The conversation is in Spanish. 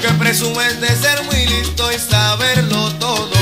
Que Presumes de ser muy listo y saberlo todo.